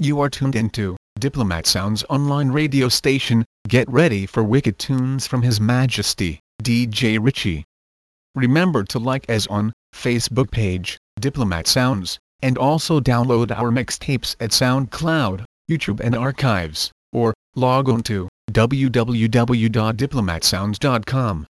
You are tuned into Diplomat Sounds online radio station. Get ready for wicked tunes from His Majesty, DJ Richie. Remember to like us on Facebook page, Diplomat Sounds, and also download our mixtapes at SoundCloud, YouTube and archives, or log on to www.diplomatsounds.com.